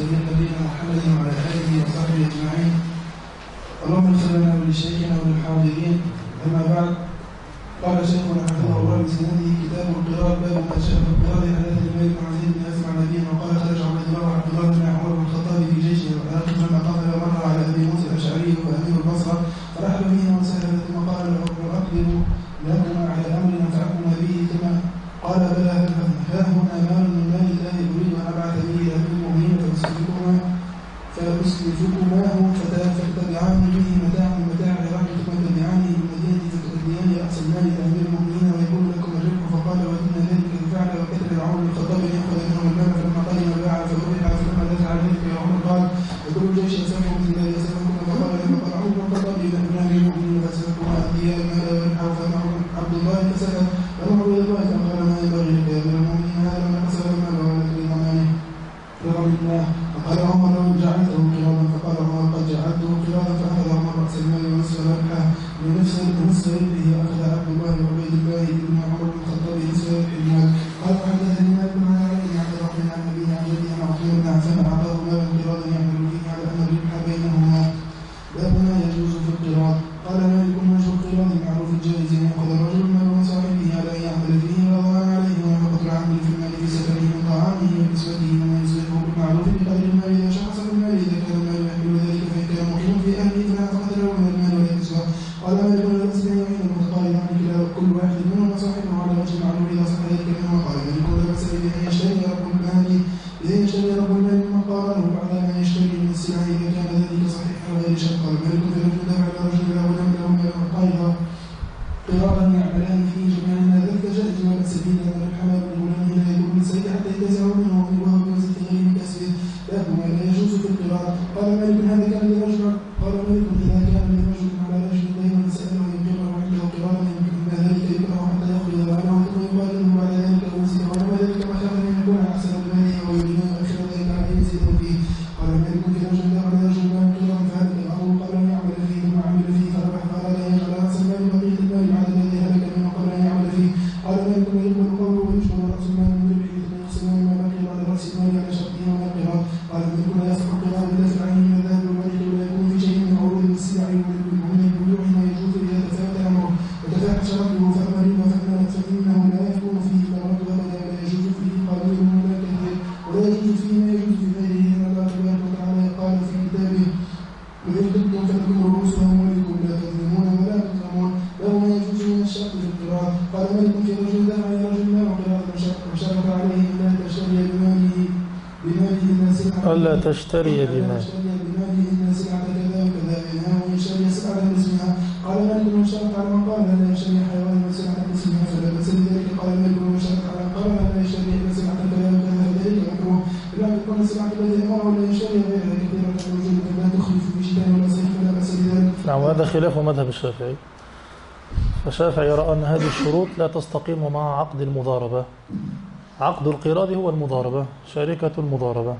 المرسلين نبينا محمد وعلى آله وصحبه أجمعين. اللهم اغفر لنا ولشيخنا وللحاضرين أما بعد قال شيخنا حفظه الله بسنده كتاب القراءة باب ما شاء Amen. سلعة باسمها قال مالك من شرط على من قال لا يشتري حيوان سلعة باسمها فلا بأس بذلك قال مالك من شرط على من قال لا يشتري إلا سلعة كذا وكذا فذلك مكروه أن تكون السلعة التي أمره لا يشتري غيرها كثيرة الوجود لا تخلف في شتاء ولا صيف فلا بأس بذلك نعم وهذا خلاف مذهب الشافعي. فالشافعي يرى أن هذه الشروط لا تستقيم مع عقد المضاربة. عقد القراض هو المضاربة شركة المضاربة.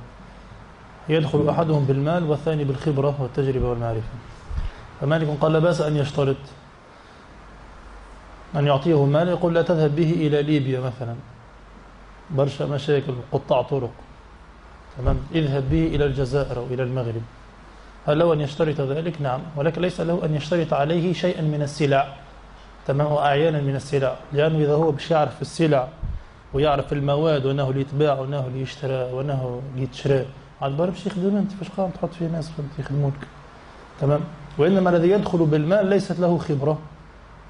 يدخل أحدهم بالمال والثاني بالخبرة والتجربة والمعرفة. فمالك قال لا بأس أن يشترط أن يعطيه مال يقول لا تذهب به إلى ليبيا مثلا. برشا مشاكل قطاع طرق. تمام؟ اذهب به إلى الجزائر أو إلى المغرب. هل له أن يشترط ذلك؟ نعم. ولكن ليس له أن يشترط عليه شيئا من السلع. تمام؟ وأعيانا من السلع. لأنه إذا هو مش يعرف السلع ويعرف المواد وأنه ليتباع وأنه ليشترى وأنه ليتشرى على البر باش يخدم أنت فاش قام تحط فيه ناس يخدمونك تمام؟ وإنما الذي يدخل بالمال ليست له خبرة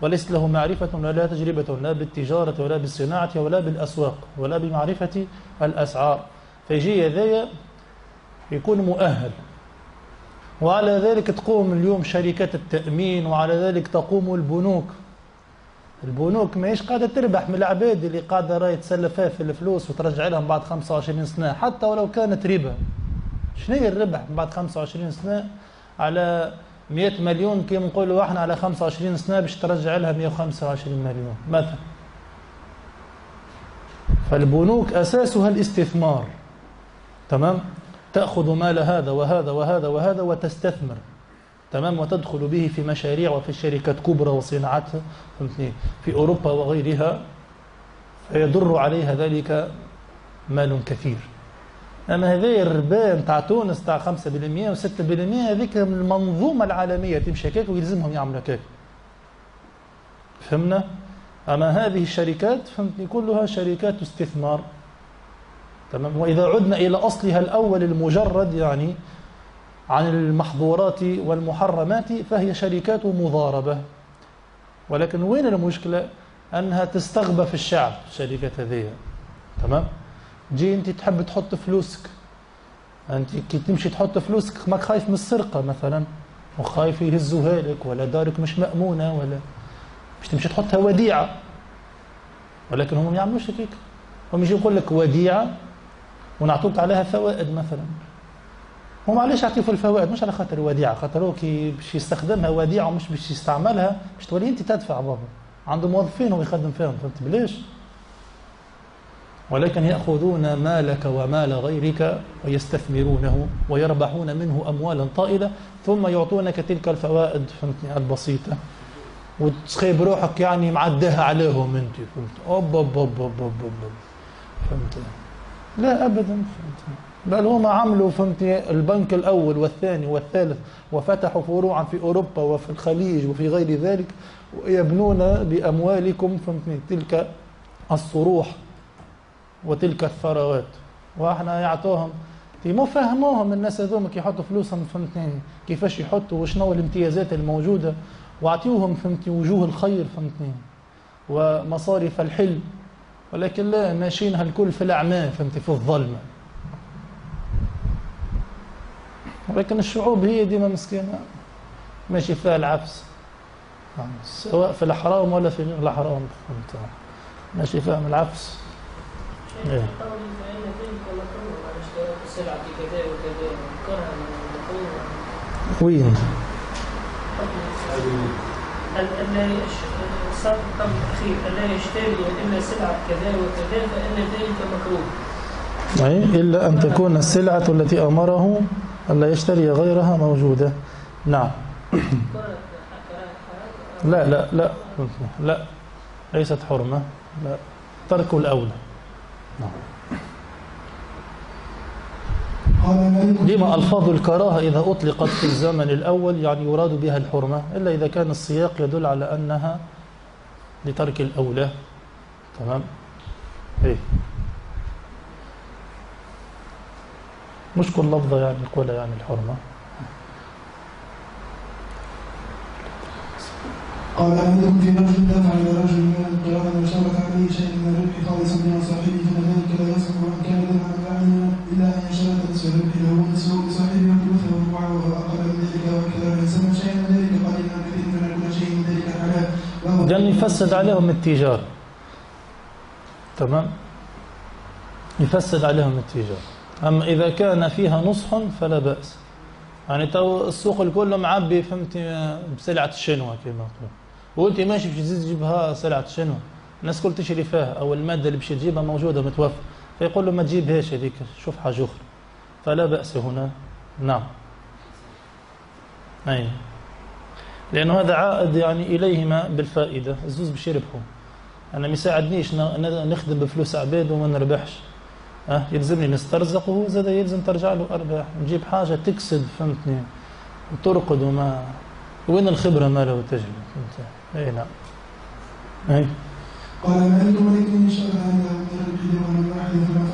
وليست له معرفة ولا تجربة لا بالتجارة ولا بالصناعة ولا بالأسواق ولا بمعرفة الأسعار. فيجي هذايا يكون مؤهل. وعلى ذلك تقوم اليوم شركات التأمين وعلى ذلك تقوم البنوك. البنوك ماهيش قاعدة تربح من العباد اللي قاعدة راهي تسلفها في الفلوس وترجع لهم بعد 25 سنة حتى ولو كانت ربا. شنو هي الربح بعد 25 سنة على 100 مليون؟ كي نقولوا إحنا على 25 سنة باش ترجع لها 125 مليون. مثلا. فالبنوك أساسها الاستثمار. تمام؟ تأخذ مال هذا وهذا وهذا وهذا وتستثمر. تمام؟ وتدخل به في مشاريع وفي شركات كبرى وصناعتها فهمتني؟ في أوروبا وغيرها. فيضر عليها ذلك مال كثير. أما هذه الربا نتاع تونس تاع 5% و6% هذيك المنظومة العالمية تمشي هكاك ويلزمهم يعملوا هكاك. فهمنا؟ أما هذه الشركات فهمتني كلها شركات استثمار. تمام؟ وإذا عدنا إلى أصلها الأول المجرد يعني عن المحظورات والمحرمات فهي شركات مضاربة. ولكن وين المشكلة؟ أنها تستغبى في الشعب الشركات هذه. تمام؟ جي انت تحب تحط فلوسك. انت كي تمشي تحط فلوسك ماك خايف من السرقة مثلا وخايف يهزوها لك ولا دارك مش مأمونة ولا مش تمشي تحطها وديعة. ولكن هم ما يعملوش هيك هم يجي يقول لك وديعة ونعطوك عليها فوائد مثلا. هم علاش يعطيوك الفوائد مش على خاطر وديعة خاطر هو كي باش يستخدمها وديعة ومش باش يستعملها باش تولي انت تدفع بابا. عنده موظفين هو يخدم فيهم فهمت؟ بليش؟ ولكن يأخذون مالك ومال غيرك ويستثمرونه ويربحون منه أموالا طائلة ثم يعطونك تلك الفوائد فهمتني؟ البسيطة. وتخيب روحك يعني معداها عليهم أنت فهمت؟ أوب أوب أوب أوب أوب أوب فهمت لا أبدا فهمت بل هم عملوا فهمت البنك الأول والثاني والثالث وفتحوا فروعا في أوروبا وفي الخليج وفي غير ذلك ويبنون بأموالكم فهمتني تلك الصروح. وتلك الثروات. وإحنا يعطوهم مو فهموهم الناس هذوما يحطوا فلوسهم فهمتني كيفاش يحطوا وشنو الامتيازات الموجودة واعطيوهم فهمتني وجوه الخير فهمتني ومصارف الحلم ولكن لا ماشيين هالكل في الاعمال فهمتي في الظلمة. ولكن الشعوب هي ديما مسكينة. ماشي فيها العفس سواء في الحرام ولا في غير الحرام فهمت ماشي فيها العفس إيه. وين؟ الا يشتري إلا سلعه كذا وكذا فان ذلك مكروه. أي إلا أن تكون السلعة التي أمره ألا يشتري غيرها موجودة نعم لا لا لا لا ليست حرمة لا ترك الأولى لما ألفاظ الكراهة إذا أطلقت في الزمن الأول يعني يراد بها الحرمة إلا إذا كان السياق يدل على أنها لترك الأولى. تمام؟ إيه. مش كل لفظة يعني يقولها يعني الحرمة. قال مالك في رجل دفع إلى رجل من القراءة وشرط عليه شيء من الربح خالصا من صاحبه فان ذلك لا يصح وان كان دفعا بعينا الا ان يشترط نصف الربح له ونصفه لصاحبه وثلثه ربعه وهو أقل من ذلك وكذا فان سمى شيئا من ذلك قليلا عن كثير فان كل شيء من ذلك حلال وهو لأن يفسد عليهم التجارة. تمام؟ يفسد عليهم التجارة. أما إذا كان فيها نصح فلا بأس. يعني تو السوق الكل معبي فهمتي بسلعة الشنوة كما نقول وأنت ماشي باش تجيبها سلعة الشنوة. الناس كل تشري فيها أو المادة اللي باش تجيبها موجودة متوفرة. فيقول له ما تجيبهاش هذيك شوف حاجة أخرى. فلا بأس هنا. نعم. أي. لأنه هذا عائد يعني إليهما بالفائدة. الزوز باش يربحوا. أنا ما يساعدنيش نخدم بفلوس عباد وما نربحش. أه؟ يلزمني نسترزق وهو زاد يلزم ترجع له أرباح. نجيب حاجة تكسد فهمتني؟ وترقد وما وين الخبرة ما له فهمت؟ أي نعم. أي. قال مالك ولكن إن شاء الله من الربح درهم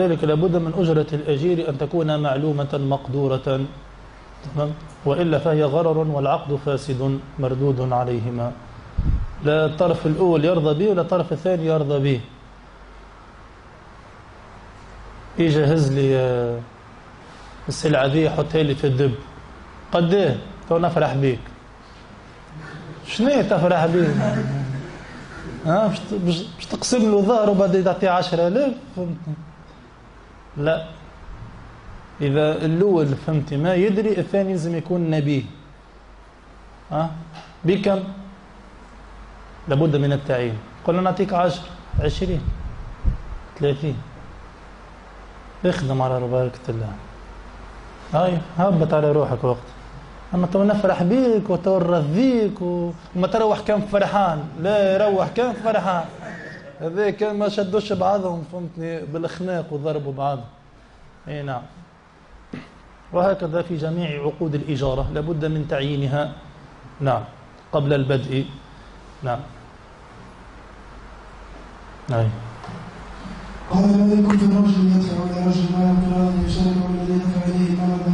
ولذلك لابد من أجرة الأجير أن تكون معلومة مقدورة تمام؟ وإلا فهي غرر والعقد فاسد مردود عليهما. لا الطرف الأول يرضى به ولا الطرف الثاني يرضى به. يجهز لي السلعة ذي حطها لي في الدب. قد إيه؟ تو نفرح بيك. شنو تفرح بيه ها؟ باش تقسم له ظهره بعد تعطيه 10000 فهمتني لا. إذا الأول فهمت ما يدري الثاني لازم يكون نبيه أه؟ بكم؟ لابد من التعيين. قلنا نعطيك عشر عشرين ثلاثين. اخدم على بركة الله. هاي هبط على روحك وقت. أما تو نفرح بيك وتو نرضيك وما تروح كم فرحان؟ لا يروح كم فرحان؟ هذاك ما شدوش بعضهم فهمتني؟ بالخناق وضربوا بعضهم إي نعم. وهكذا في جميع عقود الإجارة لابد من تعيينها. نعم. قبل البدء. نعم. أي. قال كنت رجل يدفع إلى رجل ما يقرأ يشرع الذي يدفع إليه طلبا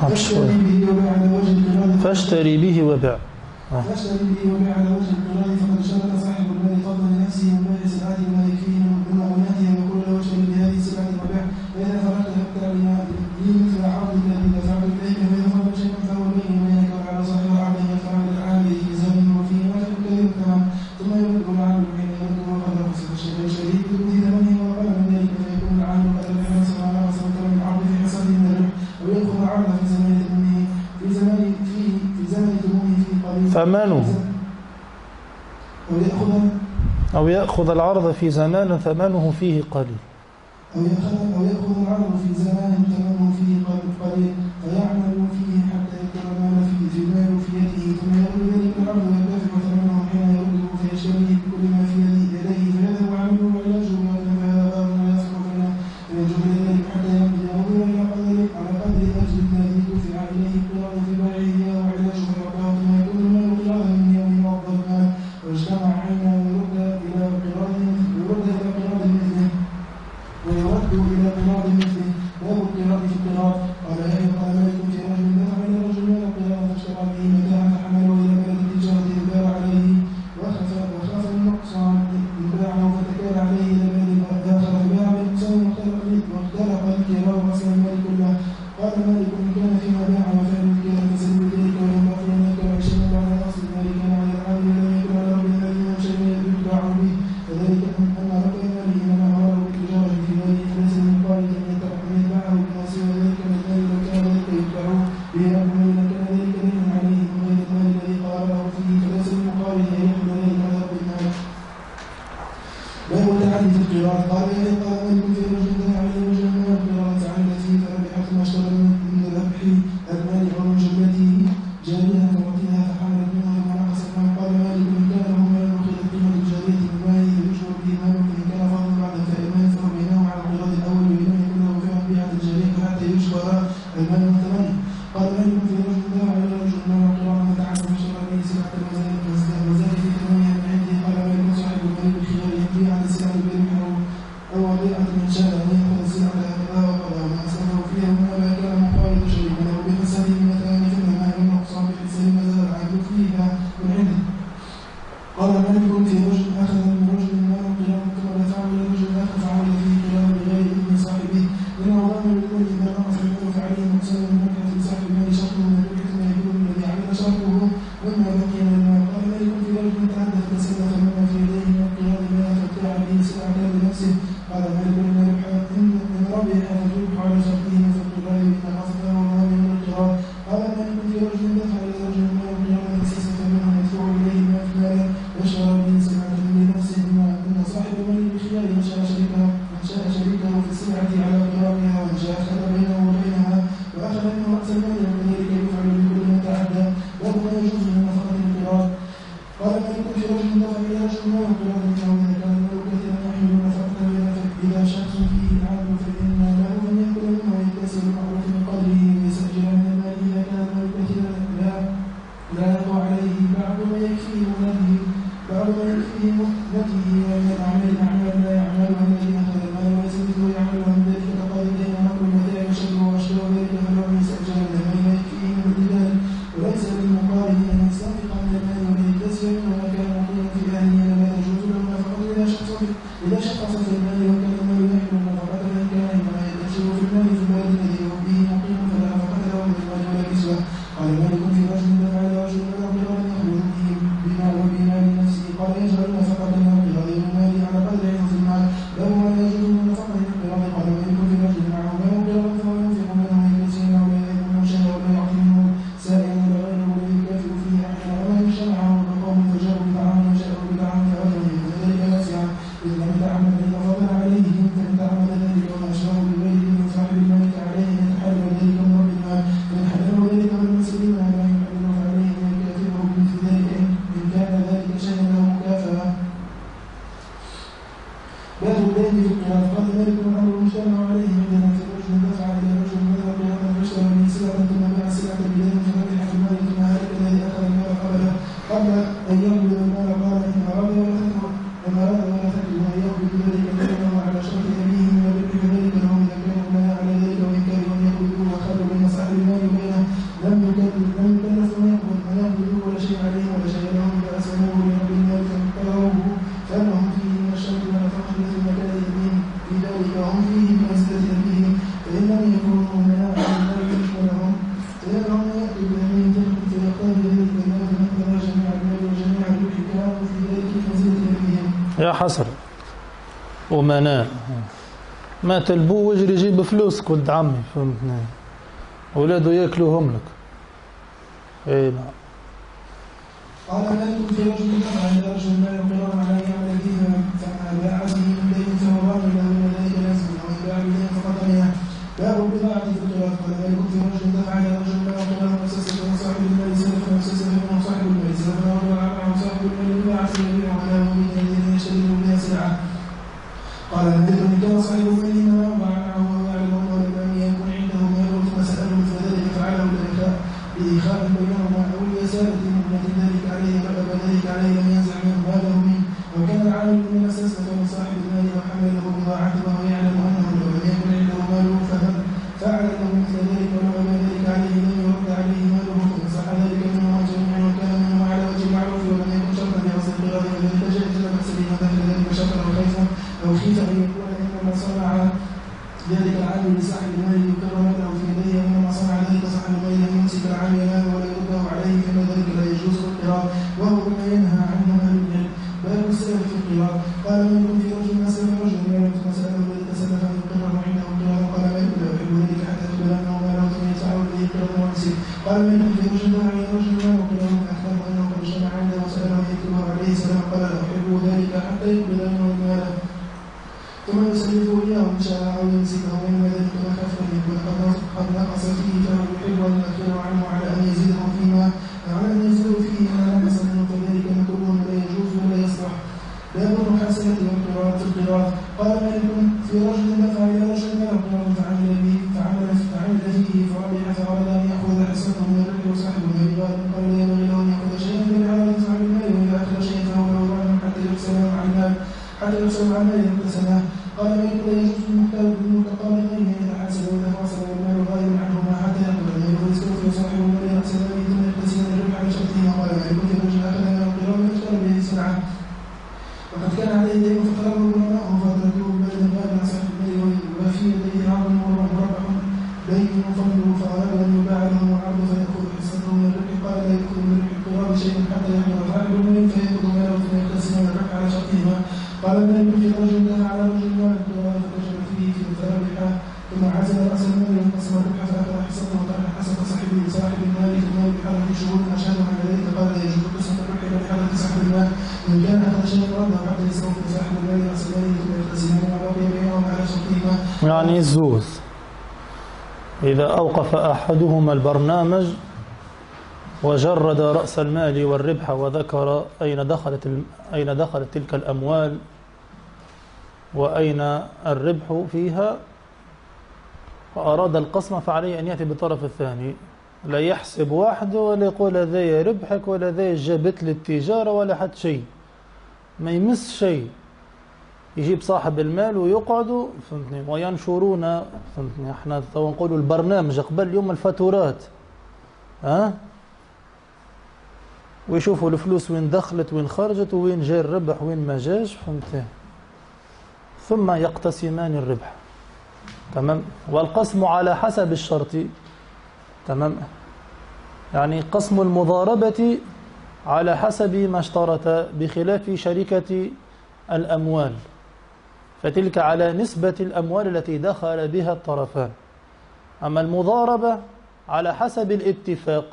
فاشتري به وبع على وجه فاشتري به وبع فاشتري به على وجه القران فقد شرط صاحب يأخذ العرض في زمان ثمنه فيه قليل. أو يأخذ العرض في زمان ثمنه podemos العمل حصر ومناء مات البو وجري جيب فلوسك ولد عمي فهمتني. ولادو ياكلوهم لك. إي نعم. قال لا تنفي رجل نفعا رجل ماله وطرح صاحب المال في المال شهود على ذلك قال صاحب المال. كان شيء بعد صاحب المال وبقي على يعني الزوز إذا أوقف أحدهما البرنامج وجرد رأس المال والربح وذكر أين دخلت أين دخلت تلك الأموال وأين الربح فيها وأراد القسم فعليه أن يأتي بالطرف الثاني. لا يحسب وحده ولا يقول هذايا ربحك ولا هذايا جابت لي التجارة ولا حتى شيء. ما يمس شيء. يجيب صاحب المال ويقعدوا فهمتني؟ وينشرون فهمتني؟ إحنا تو نقولوا البرنامج قبل يوم الفاتورات. ها؟ أه؟ ويشوفوا الفلوس وين دخلت وين خرجت وين جاء الربح وين ما جاش فهمتني؟ ثم يقتسمان الربح. تمام؟ والقسم على حسب الشرط. تمام؟ يعني قسم المضاربة على حسب ما اشترط بخلاف شركة الأموال. فتلك على نسبة الأموال التي دخل بها الطرفان. أما المضاربة على حسب الاتفاق.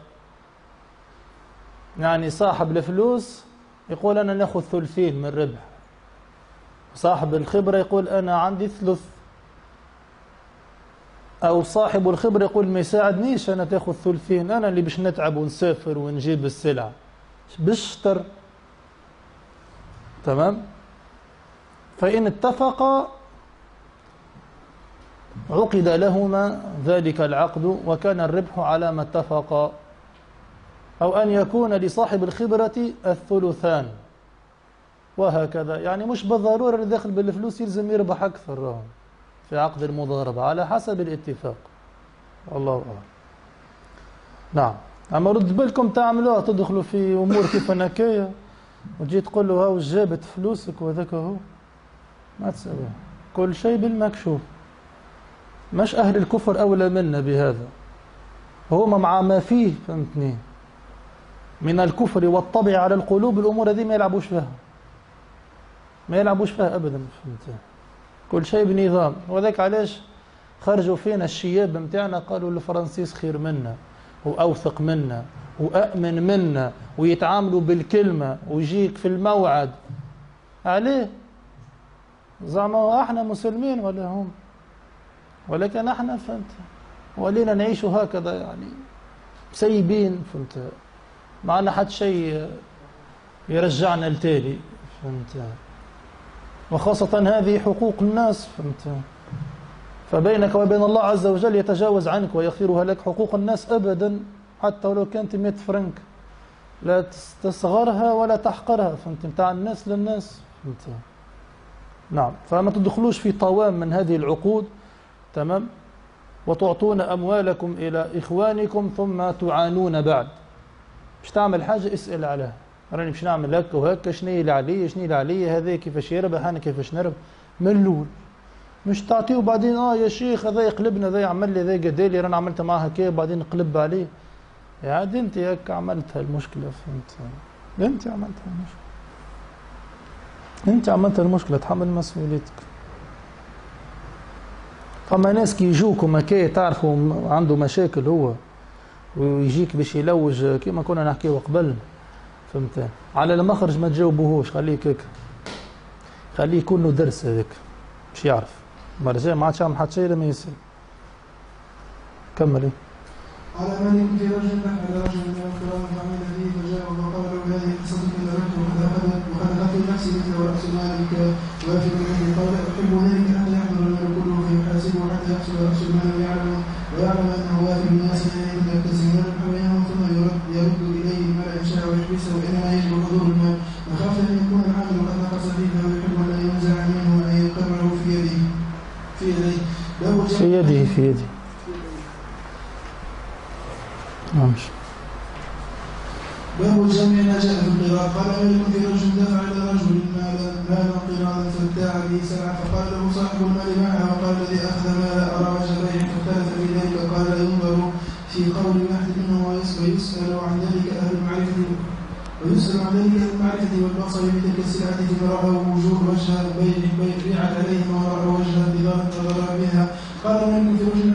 يعني صاحب الفلوس يقول أنا ناخذ ثلثين من ربح. صاحب الخبرة يقول أنا عندي ثلث. أو صاحب الخبرة يقول ما يساعدنيش أنا تاخذ ثلثين أنا اللي باش نتعب ونسافر ونجيب السلعة. بالشطر تمام؟ فإن اتفقا عقد لهما ذلك العقد وكان الربح على ما اتفقا أو أن يكون لصاحب الخبرة الثلثان. وهكذا. يعني مش بالضرورة اللي داخل بالفلوس يلزم يربح أكثر راهم في عقد المضاربة على حسب الاتفاق. والله أعلم. نعم. أما رد بالكم تعملوها تدخلوا في أمور كيف هكايا وتجي تقول له هاو جابت فلوسك وذاك هو. ما تسويها كل شيء بالمكشوف. مش أهل الكفر أولى منا بهذا. هما مع ما فيه فهمتني. من الكفر والطبع على القلوب الأمور هذه ما يلعبوش فيها. ما يلعبوش فيها أبدا فهمت كل شيء بنظام. وذاك علاش خرجوا فينا الشياب متاعنا قالوا الفرنسيس خير منا وأوثق منا وأأمن منا ويتعاملوا بالكلمة ويجيك في الموعد. عليه؟ زعما إحنا مسلمين ولا هم؟ ولكن إحنا فهمت. ولينا نعيش هكذا يعني سيبين فهمت. عندنا حد شيء يرجعنا لتالي فهمت. وخاصة هذه حقوق الناس فهمت؟ فبينك وبين الله عز وجل يتجاوز عنك ويغفرها لك حقوق الناس أبدا حتى ولو كانت 100 فرنك. لا تستصغرها ولا تحقرها فهمت؟ بتاع الناس للناس فهمت؟ نعم. فما تدخلوش في طوام من هذه العقود تمام؟ وتعطون أموالكم إلى إخوانكم ثم تعانون بعد. مش تعمل حاجة اسأل عليها. راني باش نعمل هكا وهكا شنو اللي عليا شنو اللي عليا هذا كيفاش يربح أنا كيفاش نربح؟ من الأول. مش تعطيه وبعدين آه يا شيخ هذا يقلبنا هذا يعمل لي هذا قدالي رانا عملت معاه هكا وبعدين نقلب عليه. عاد أنت هكا عملت هالمشكلة فهمت؟ أنت عملت هالمشكلة. أنت عملت المشكلة تحمل مسؤوليتك. فما ناس كي يجوكم هكا تعرفوا عنده مشاكل هو ويجيك باش يلوج كما كنا نحكيو قبل. فهمت؟ على المخرج ما تجاوبوهوش. خليك هيك. خليه يكون له درس هذاك. باش يعرف. الجايه ما عادش يعمل حتى شيء لما يسأل. كملي قال مالك في رجل نحن رجل من الكرام فعمل فيه فجاء وقال له هذه قصتك رجل وقد اخذت وقد اخذت نفسي مثل راس مالك وافق به قال أحب ذلك حتى يحضر المال كله فيحاسبه حتى يحصل رأس المال ويعلم ويعلم أنه وافي الناس اليه في يديه في يده في يده. ماشي باب الجمع جاء في القراءة. قال مالك في رجل دفع إلى رجل مالا مالا قراءة فابتاع به سلعة فقال له صاحب المال معه وقال الذي أخذ مال أرى وجه بيع فاختلف في ذلك قال ينظر في قول واحد منهم ويسأل عن ذلك أهل المعرفة. عن ذلك المعرفة والبصر بتلك السلعة رأوا وجوه وجه بيع بيعت عليهم ورأوا وجه بضاعة نظر بها قال مالك في رجل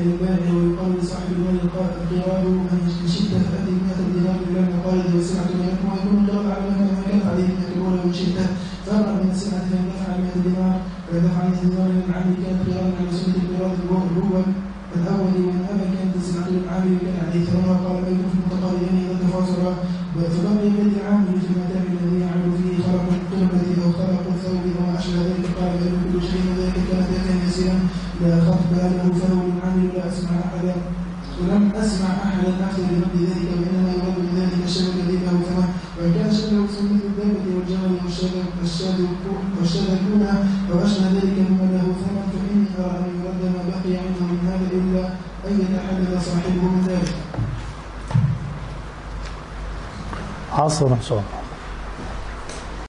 ثمنها إلى البائع ويقال لصاحب